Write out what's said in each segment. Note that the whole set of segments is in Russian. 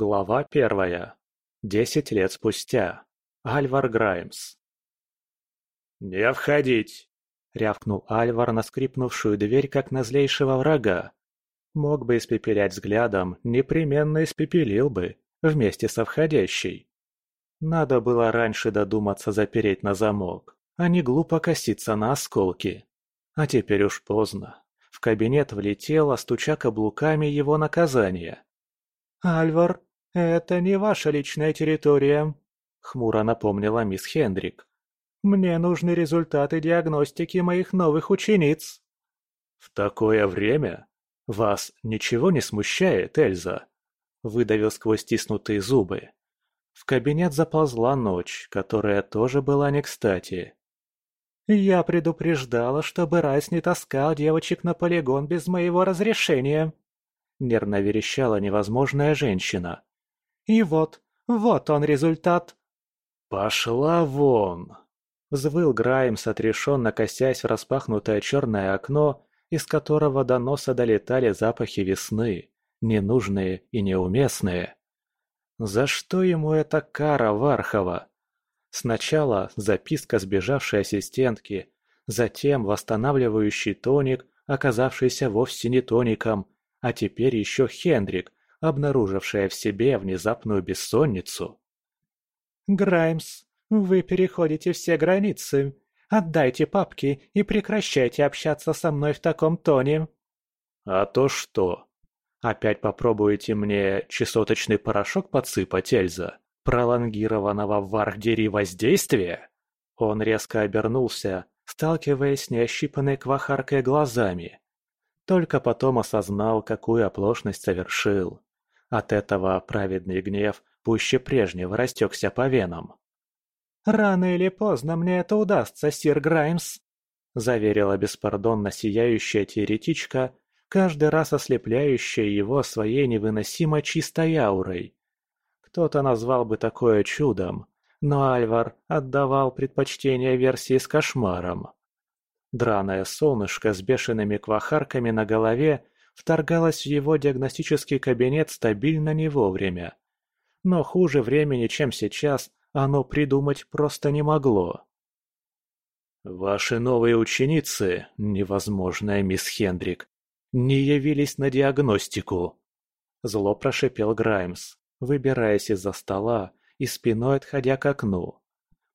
Глава первая. Десять лет спустя. Альвар Граймс. «Не входить!» — рявкнул Альвар на скрипнувшую дверь, как на злейшего врага. Мог бы испепелять взглядом, непременно испепелил бы, вместе со входящей. Надо было раньше додуматься запереть на замок, а не глупо коситься на осколки. А теперь уж поздно. В кабинет влетело, стуча каблуками его наказание. «Альвар, это не ваша личная территория», — хмуро напомнила мисс Хендрик. «Мне нужны результаты диагностики моих новых учениц». «В такое время? Вас ничего не смущает, Эльза?» — выдавил сквозь стиснутые зубы. В кабинет заползла ночь, которая тоже была не кстати. «Я предупреждала, чтобы Райс не таскал девочек на полигон без моего разрешения», — нервно верещала невозможная женщина. «И вот, вот он результат». «Пошла вон!» — взвыл Граймс, отрешенно косясь в распахнутое черное окно, из которого до носа долетали запахи весны, ненужные и неуместные. За что ему эта кара Вархова? Сначала записка сбежавшей ассистентки, затем восстанавливающий тоник, оказавшийся вовсе не тоником, а теперь еще Хендрик, обнаружившая в себе внезапную бессонницу. «Граймс, вы переходите все границы. Отдайте папки и прекращайте общаться со мной в таком тоне». «А то что?» Опять попробуете мне чесоточный порошок подсыпать, Эльза? Пролонгированного в Архдери воздействия?» Он резко обернулся, сталкиваясь с неощипанной квахаркой глазами. Только потом осознал, какую оплошность совершил. От этого праведный гнев пуще прежнего растекся по венам. «Рано или поздно мне это удастся, сир Граймс», — заверила беспардонно сияющая теоретичка, каждый раз ослепляющая его своей невыносимо чистой аурой. Кто-то назвал бы такое чудом, но Альвар отдавал предпочтение версии с кошмаром. Драное солнышко с бешеными квахарками на голове вторгалось в его диагностический кабинет стабильно не вовремя. Но хуже времени, чем сейчас, оно придумать просто не могло. «Ваши новые ученицы, невозможная мисс Хендрик, не явились на диагностику!» Зло прошипел Граймс, выбираясь из-за стола и спиной отходя к окну.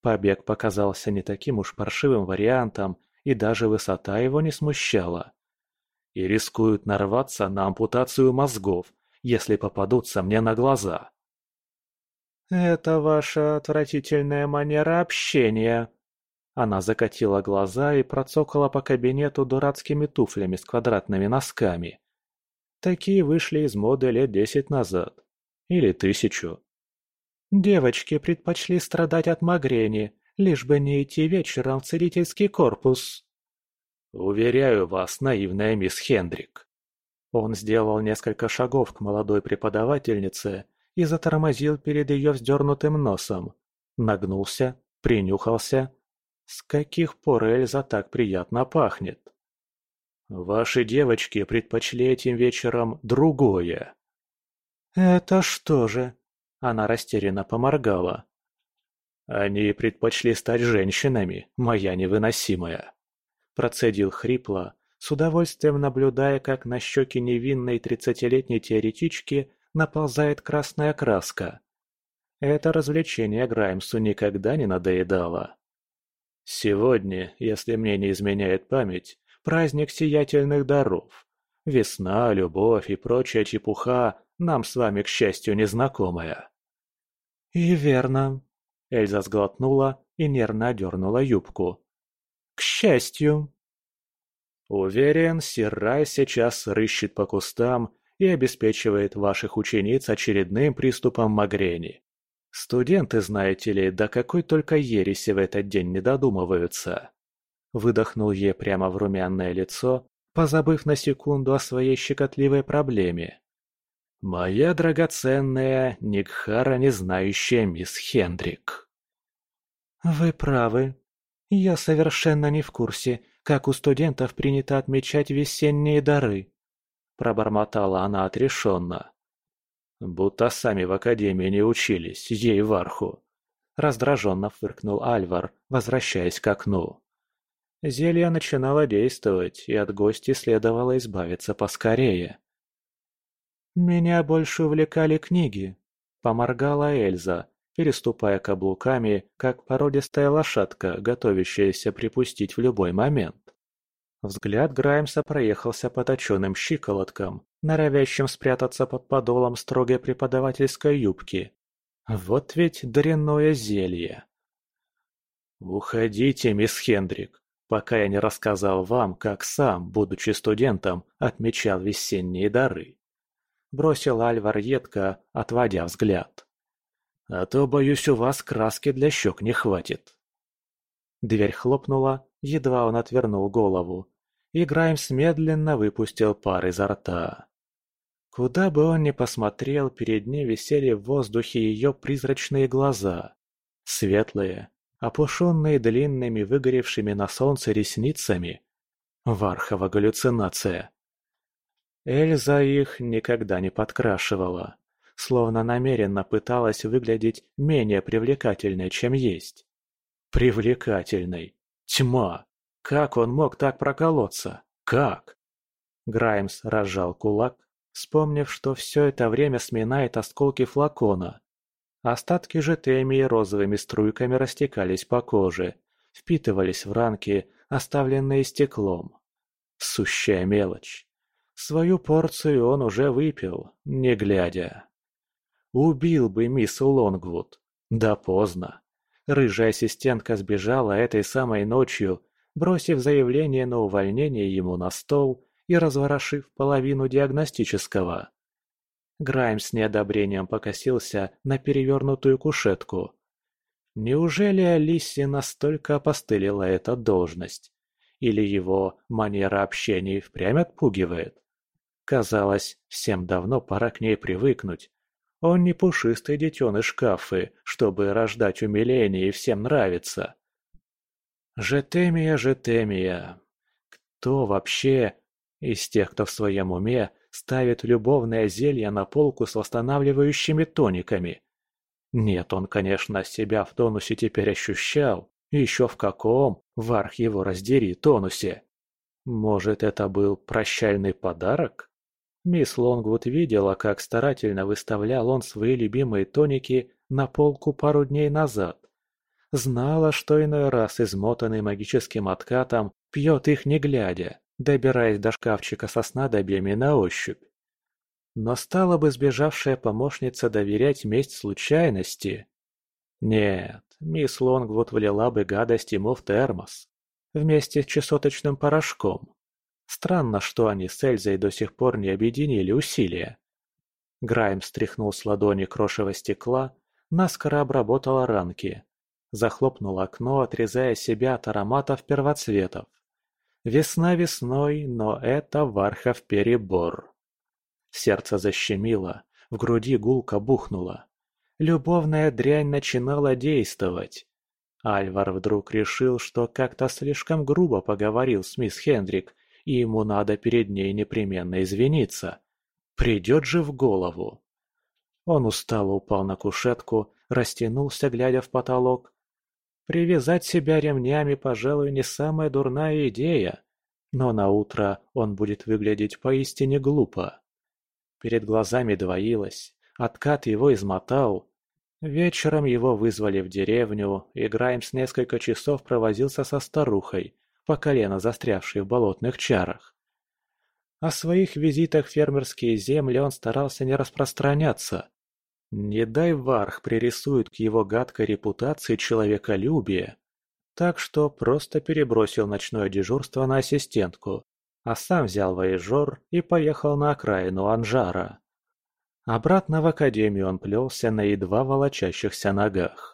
Побег показался не таким уж паршивым вариантом, и даже высота его не смущала. И рискуют нарваться на ампутацию мозгов, если попадутся мне на глаза. «Это ваша отвратительная манера общения», она закатила глаза и процокала по кабинету дурацкими туфлями с квадратными носками. Такие вышли из моды лет десять назад. Или тысячу. Девочки предпочли страдать от магрени, лишь бы не идти вечером в целительский корпус. Уверяю вас, наивная мисс Хендрик. Он сделал несколько шагов к молодой преподавательнице и затормозил перед ее вздернутым носом. Нагнулся, принюхался с каких пор Эльза так приятно пахнет? Ваши девочки предпочли этим вечером другое. Это что же? Она растерянно поморгала. Они предпочли стать женщинами, моя невыносимая. Процедил хрипло, с удовольствием наблюдая, как на щеки невинной тридцатилетней теоретички наползает красная краска. Это развлечение Граймсу никогда не надоедало. Сегодня, если мне не изменяет память, праздник сиятельных даров. Весна, любовь и прочая чепуха нам с вами, к счастью, незнакомая. И верно. Эльза сглотнула и нервно одернула юбку. К счастью. Уверен, Сирай сейчас рыщет по кустам и обеспечивает ваших учениц очередным приступом магрени. Студенты, знаете ли, до какой только ереси в этот день не додумываются. Выдохнул ей прямо в румяное лицо, позабыв на секунду о своей щекотливой проблеме. «Моя драгоценная, Никхара не знающая мисс Хендрик». «Вы правы. Я совершенно не в курсе, как у студентов принято отмечать весенние дары», – пробормотала она отрешенно. Будто сами в академии не учились, ей варху. Раздраженно фыркнул Альвар, возвращаясь к окну. Зелье начинало действовать, и от гостей следовало избавиться поскорее. «Меня больше увлекали книги», — поморгала Эльза, переступая каблуками, как породистая лошадка, готовящаяся припустить в любой момент. Взгляд Граймса проехался по точенным щиколоткам, норовящим спрятаться под подолом строгой преподавательской юбки. Вот ведь дрянное зелье. «Уходите, мисс Хендрик, пока я не рассказал вам, как сам, будучи студентом, отмечал весенние дары», — бросил Альвар едко, отводя взгляд. «А то, боюсь, у вас краски для щек не хватит». Дверь хлопнула, едва он отвернул голову, и Граймс медленно выпустил пар изо рта. Куда бы он ни посмотрел, перед ним висели в воздухе ее призрачные глаза. Светлые, опушенные длинными выгоревшими на солнце ресницами. Вархова галлюцинация. Эльза их никогда не подкрашивала, словно намеренно пыталась выглядеть менее привлекательной, чем есть. Привлекательной. Тьма. Как он мог так проколоться? Как? Граймс разжал кулак, вспомнив, что все это время сминает осколки флакона. Остатки же темии розовыми струйками растекались по коже, впитывались в ранки, оставленные стеклом. Сущая мелочь. Свою порцию он уже выпил, не глядя. Убил бы мисс Лонгвуд. Да поздно. Рыжая ассистентка сбежала этой самой ночью, бросив заявление на увольнение ему на стол и разворошив половину диагностического. Грайм с неодобрением покосился на перевернутую кушетку. Неужели Алисе настолько опостылила эта должность? Или его манера общения впрямь отпугивает? Казалось, всем давно пора к ней привыкнуть. Он не пушистый детеныш шкафы, чтобы рождать умиление и всем нравиться. Жетемия, Жетемия. Кто вообще из тех, кто в своем уме ставит любовное зелье на полку с восстанавливающими тониками? Нет, он, конечно, себя в тонусе теперь ощущал. Еще в каком, варх его раздери, тонусе. Может, это был прощальный подарок? Мисс Лонгвуд видела, как старательно выставлял он свои любимые тоники на полку пару дней назад. Знала, что иной раз измотанный магическим откатом пьет их не глядя, добираясь до шкафчика со снадобьями на ощупь. Но стала бы сбежавшая помощница доверять месть случайности? Нет, мисс Лонгвуд влила бы гадость ему в термос. Вместе с чесоточным порошком. Странно, что они с Эльзой до сих пор не объединили усилия. Грайм стряхнул с ладони крошево стекла, наскоро обработала ранки, Захлопнул окно, отрезая себя от ароматов первоцветов. Весна весной, но это Вархов перебор. Сердце защемило, в груди гулко бухнуло. Любовная дрянь начинала действовать. Альвар вдруг решил, что как-то слишком грубо поговорил с мисс Хендрик, и ему надо перед ней непременно извиниться. Придет же в голову. Он устало упал на кушетку, растянулся, глядя в потолок, Привязать себя ремнями, пожалуй, не самая дурная идея, но на утро он будет выглядеть поистине глупо. Перед глазами двоилось, откат его измотал. Вечером его вызвали в деревню, и Граймс несколько часов провозился со старухой, по колено застрявшей в болотных чарах. О своих визитах в фермерские земли он старался не распространяться, не дай Варх пририсует к его гадкой репутации человеколюбие. Так что просто перебросил ночное дежурство на ассистентку, а сам взял воежор и поехал на окраину Анжара. Обратно в академию он плелся на едва волочащихся ногах.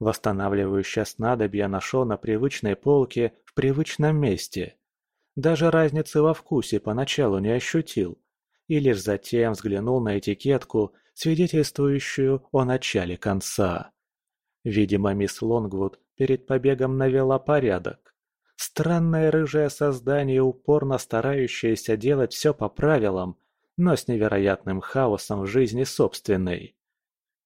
Восстанавливающее снадобье нашел на привычной полке в привычном месте. Даже разницы во вкусе поначалу не ощутил, и лишь затем взглянул на этикетку – свидетельствующую о начале конца. Видимо, мисс Лонгвуд перед побегом навела порядок. Странное рыжее создание, упорно старающееся делать все по правилам, но с невероятным хаосом в жизни собственной.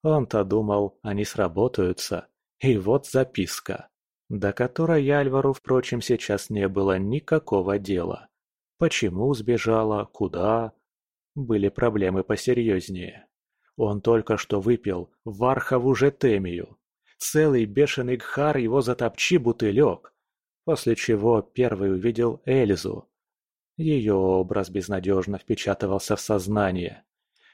Он-то думал, они сработаются, и вот записка, до которой Альвару, впрочем, сейчас не было никакого дела. Почему сбежала, куда? Были проблемы посерьезнее. Он только что выпил вархову жетемию. Целый бешеный гхар его затопчи бутылек. После чего первый увидел Эльзу. Ее образ безнадежно впечатывался в сознание.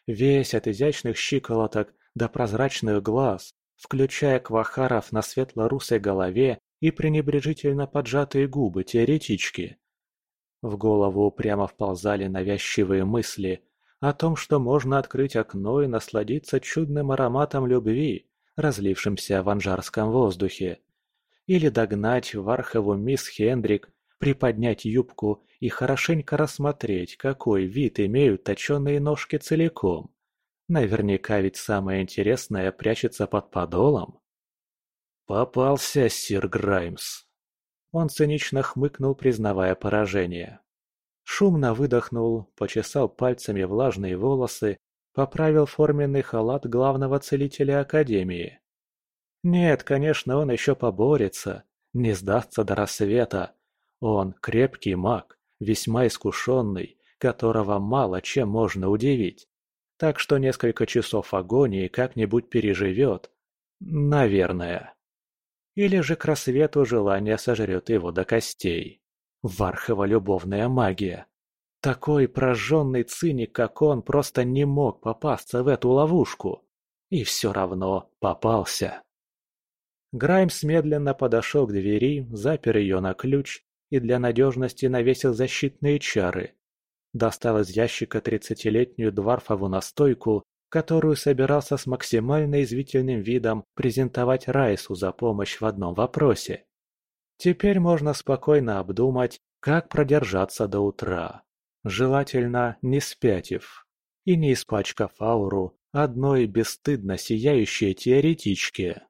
Весь от изящных щиколоток до прозрачных глаз, включая квахаров на светло-русой голове и пренебрежительно поджатые губы теоретички. В голову прямо вползали навязчивые мысли о том, что можно открыть окно и насладиться чудным ароматом любви, разлившимся в анжарском воздухе. Или догнать Вархову мисс Хендрик, приподнять юбку и хорошенько рассмотреть, какой вид имеют точеные ножки целиком. Наверняка ведь самое интересное прячется под подолом. «Попался, сир Граймс!» Он цинично хмыкнул, признавая поражение. Шумно выдохнул, почесал пальцами влажные волосы, поправил форменный халат главного целителя Академии. Нет, конечно, он еще поборется, не сдастся до рассвета. Он крепкий маг, весьма искушенный, которого мало чем можно удивить. Так что несколько часов агонии как-нибудь переживет. Наверное. Или же к рассвету желание сожрет его до костей. Вархова любовная магия. Такой прожженный циник, как он, просто не мог попасться в эту ловушку. И все равно попался. Граймс медленно подошел к двери, запер ее на ключ и для надежности навесил защитные чары. Достал из ящика тридцатилетнюю дварфову настойку которую собирался с максимально извительным видом презентовать Райсу за помощь в одном вопросе. Теперь можно спокойно обдумать, как продержаться до утра, желательно не спятив и не испачкав ауру одной бесстыдно сияющей теоретички.